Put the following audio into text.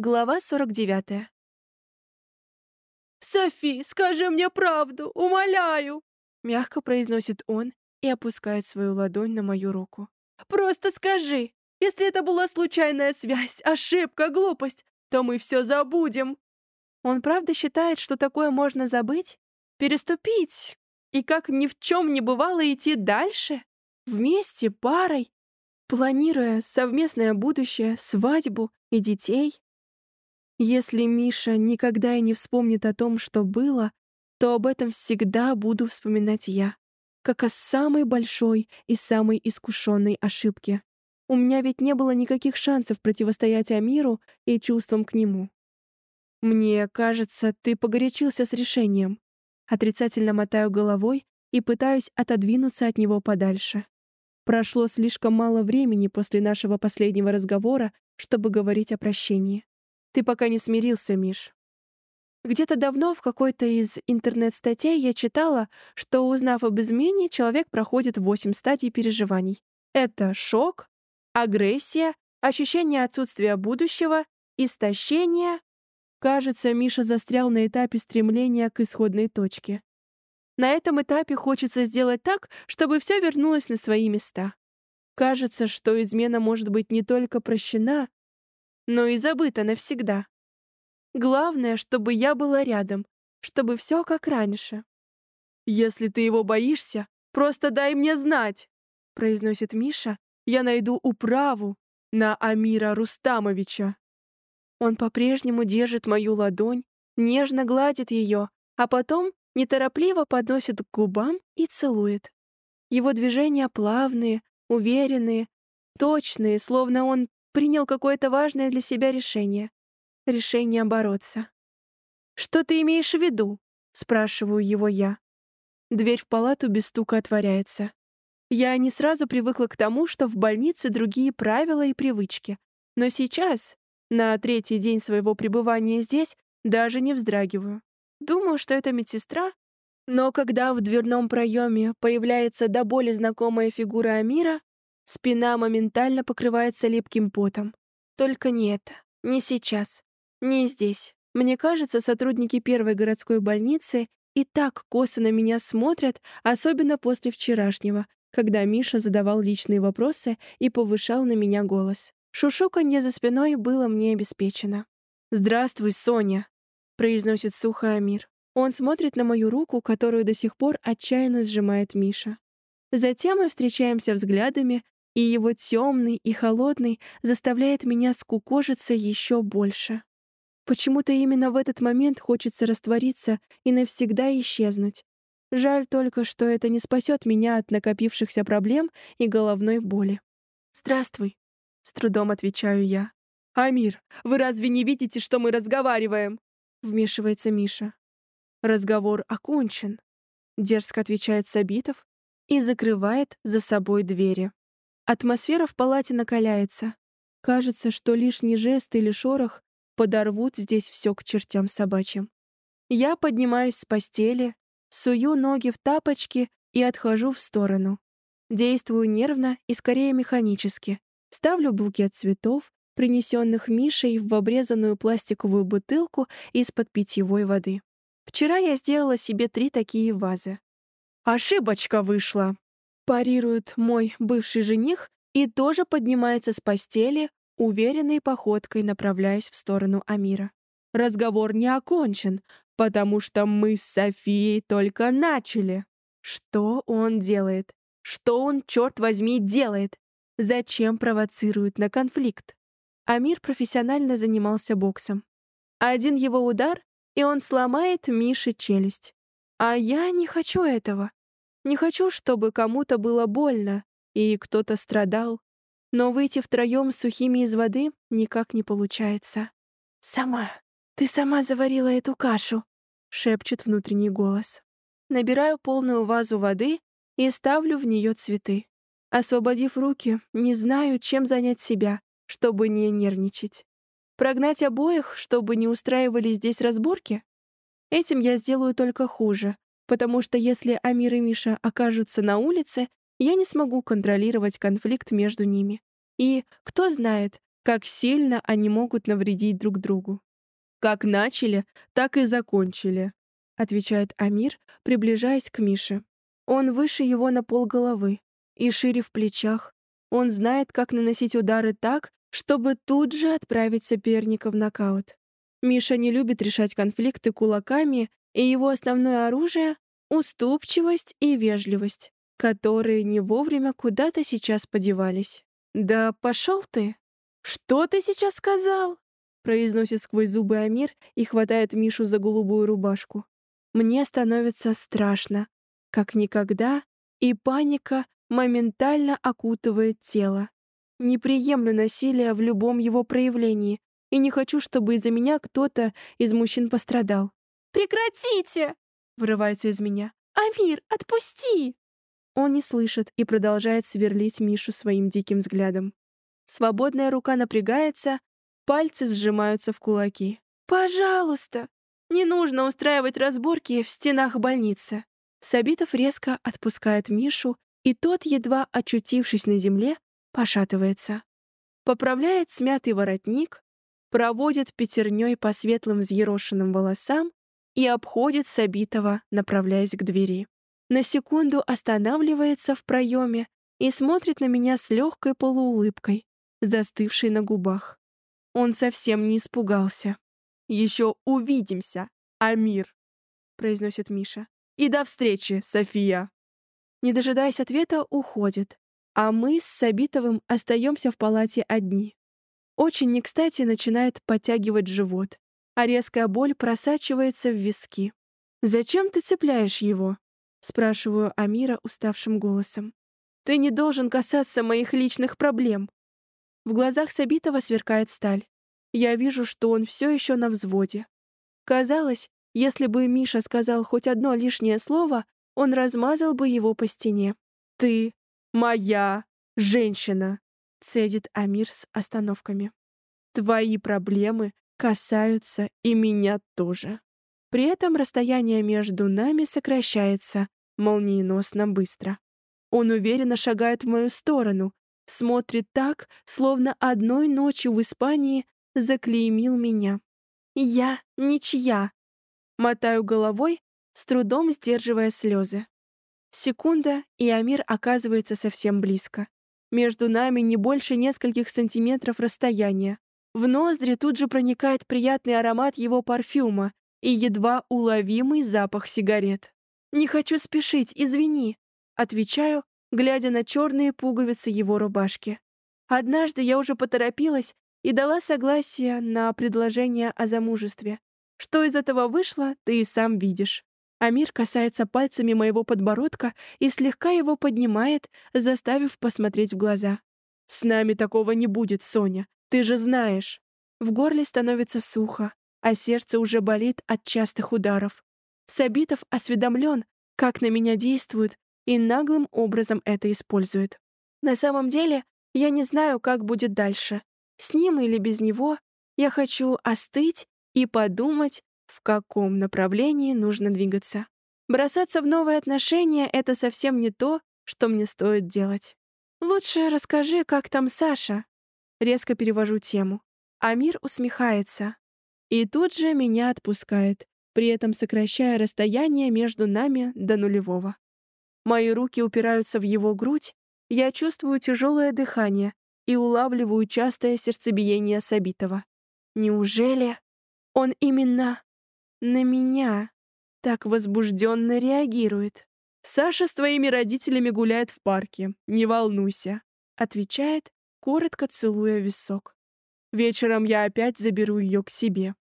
Глава 49. «Софи, скажи мне правду, умоляю!» Мягко произносит он и опускает свою ладонь на мою руку. «Просто скажи! Если это была случайная связь, ошибка, глупость, то мы все забудем!» Он правда считает, что такое можно забыть? Переступить? И как ни в чем не бывало идти дальше? Вместе, парой? Планируя совместное будущее, свадьбу и детей? Если Миша никогда и не вспомнит о том, что было, то об этом всегда буду вспоминать я, как о самой большой и самой искушенной ошибке. У меня ведь не было никаких шансов противостоять Амиру и чувствам к нему. Мне кажется, ты погорячился с решением. Отрицательно мотаю головой и пытаюсь отодвинуться от него подальше. Прошло слишком мало времени после нашего последнего разговора, чтобы говорить о прощении. Ты пока не смирился, Миш. Где-то давно в какой-то из интернет-статей я читала, что, узнав об измене, человек проходит восемь стадий переживаний. Это шок, агрессия, ощущение отсутствия будущего, истощение. Кажется, Миша застрял на этапе стремления к исходной точке. На этом этапе хочется сделать так, чтобы все вернулось на свои места. Кажется, что измена может быть не только прощена, но и забыто навсегда. Главное, чтобы я была рядом, чтобы все как раньше. «Если ты его боишься, просто дай мне знать», — произносит Миша. «Я найду управу на Амира Рустамовича». Он по-прежнему держит мою ладонь, нежно гладит ее, а потом неторопливо подносит к губам и целует. Его движения плавные, уверенные, точные, словно он принял какое-то важное для себя решение. Решение бороться. «Что ты имеешь в виду?» — спрашиваю его я. Дверь в палату без стука отворяется. Я не сразу привыкла к тому, что в больнице другие правила и привычки. Но сейчас, на третий день своего пребывания здесь, даже не вздрагиваю. Думаю, что это медсестра, но когда в дверном проеме появляется до боли знакомая фигура Амира, Спина моментально покрывается липким потом. Только не это. Не сейчас. Не здесь. Мне кажется, сотрудники первой городской больницы и так косо на меня смотрят, особенно после вчерашнего, когда Миша задавал личные вопросы и повышал на меня голос. Шушуканье за спиной было мне обеспечено. «Здравствуй, Соня», — произносит сухо Амир. Он смотрит на мою руку, которую до сих пор отчаянно сжимает Миша. Затем мы встречаемся взглядами, и его темный и холодный заставляет меня скукожиться еще больше. Почему-то именно в этот момент хочется раствориться и навсегда исчезнуть. Жаль только, что это не спасет меня от накопившихся проблем и головной боли. «Здравствуй», — с трудом отвечаю я. «Амир, вы разве не видите, что мы разговариваем?» — вмешивается Миша. «Разговор окончен», — дерзко отвечает Сабитов и закрывает за собой двери. Атмосфера в палате накаляется. Кажется, что лишний жест или шорох подорвут здесь все к чертям собачьим. Я поднимаюсь с постели, сую ноги в тапочки и отхожу в сторону. Действую нервно и скорее механически. Ставлю букет цветов, принесенных Мишей в обрезанную пластиковую бутылку из-под питьевой воды. Вчера я сделала себе три такие вазы. «Ошибочка вышла!» Парирует мой бывший жених и тоже поднимается с постели, уверенной походкой направляясь в сторону Амира. Разговор не окончен, потому что мы с Софией только начали. Что он делает? Что он, черт возьми, делает? Зачем провоцирует на конфликт? Амир профессионально занимался боксом. Один его удар, и он сломает Мише челюсть. А я не хочу этого. Не хочу, чтобы кому-то было больно и кто-то страдал, но выйти втроем сухими из воды никак не получается. «Сама, ты сама заварила эту кашу», — шепчет внутренний голос. Набираю полную вазу воды и ставлю в нее цветы. Освободив руки, не знаю, чем занять себя, чтобы не нервничать. Прогнать обоих, чтобы не устраивали здесь разборки? Этим я сделаю только хуже, потому что если Амир и Миша окажутся на улице, я не смогу контролировать конфликт между ними. И, кто знает, как сильно они могут навредить друг другу. «Как начали, так и закончили», — отвечает Амир, приближаясь к Мише. Он выше его на полголовы и шире в плечах. Он знает, как наносить удары так, чтобы тут же отправить соперника в нокаут. Миша не любит решать конфликты кулаками, и его основное оружие — уступчивость и вежливость, которые не вовремя куда-то сейчас подевались. «Да пошел ты!» «Что ты сейчас сказал?» произносит сквозь зубы Амир и хватает Мишу за голубую рубашку. Мне становится страшно, как никогда, и паника моментально окутывает тело. Не приемлю насилия в любом его проявлении и не хочу, чтобы из-за меня кто-то из мужчин пострадал. «Прекратите!» — вырывается из меня. «Амир, отпусти!» Он не слышит и продолжает сверлить Мишу своим диким взглядом. Свободная рука напрягается, пальцы сжимаются в кулаки. «Пожалуйста! Не нужно устраивать разборки в стенах больницы!» Сабитов резко отпускает Мишу, и тот, едва очутившись на земле, пошатывается. Поправляет смятый воротник, проводит пятерней по светлым взъерошенным волосам и обходит Сабитова, направляясь к двери. На секунду останавливается в проеме и смотрит на меня с легкой полуулыбкой, застывшей на губах. Он совсем не испугался. «Еще увидимся, Амир», — произносит Миша. «И до встречи, София». Не дожидаясь ответа, уходит, а мы с Сабитовым остаемся в палате одни. Очень не кстати начинает подтягивать живот, а резкая боль просачивается в виски. «Зачем ты цепляешь его?» — спрашиваю Амира уставшим голосом. «Ты не должен касаться моих личных проблем». В глазах Сабитова сверкает сталь. Я вижу, что он все еще на взводе. Казалось, если бы Миша сказал хоть одно лишнее слово, он размазал бы его по стене. «Ты моя женщина», — цедит Амир с остановками. «Твои проблемы касаются и меня тоже». При этом расстояние между нами сокращается молниеносно быстро. Он уверенно шагает в мою сторону, смотрит так, словно одной ночью в Испании заклеймил меня. Я ничья. Мотаю головой, с трудом сдерживая слезы. Секунда, и Амир оказывается совсем близко. Между нами не больше нескольких сантиметров расстояния. В ноздри тут же проникает приятный аромат его парфюма и едва уловимый запах сигарет. «Не хочу спешить, извини», — отвечаю, глядя на черные пуговицы его рубашки. Однажды я уже поторопилась и дала согласие на предложение о замужестве. Что из этого вышло, ты и сам видишь. Амир касается пальцами моего подбородка и слегка его поднимает, заставив посмотреть в глаза. «С нами такого не будет, Соня, ты же знаешь». В горле становится сухо, а сердце уже болит от частых ударов. Сабитов осведомлен, как на меня действует, и наглым образом это использует. На самом деле, я не знаю, как будет дальше. С ним или без него. Я хочу остыть и подумать, в каком направлении нужно двигаться. Бросаться в новые отношения — это совсем не то, что мне стоит делать. Лучше расскажи, как там Саша. Резко перевожу тему. Амир усмехается. И тут же меня отпускает, при этом сокращая расстояние между нами до нулевого. Мои руки упираются в его грудь, я чувствую тяжелое дыхание и улавливаю частое сердцебиение Сабитова. Неужели он именно на меня так возбужденно реагирует. «Саша с твоими родителями гуляет в парке, не волнуйся», отвечает, коротко целуя висок. «Вечером я опять заберу ее к себе».